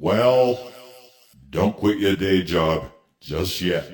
Well, don't quit your day job just yet.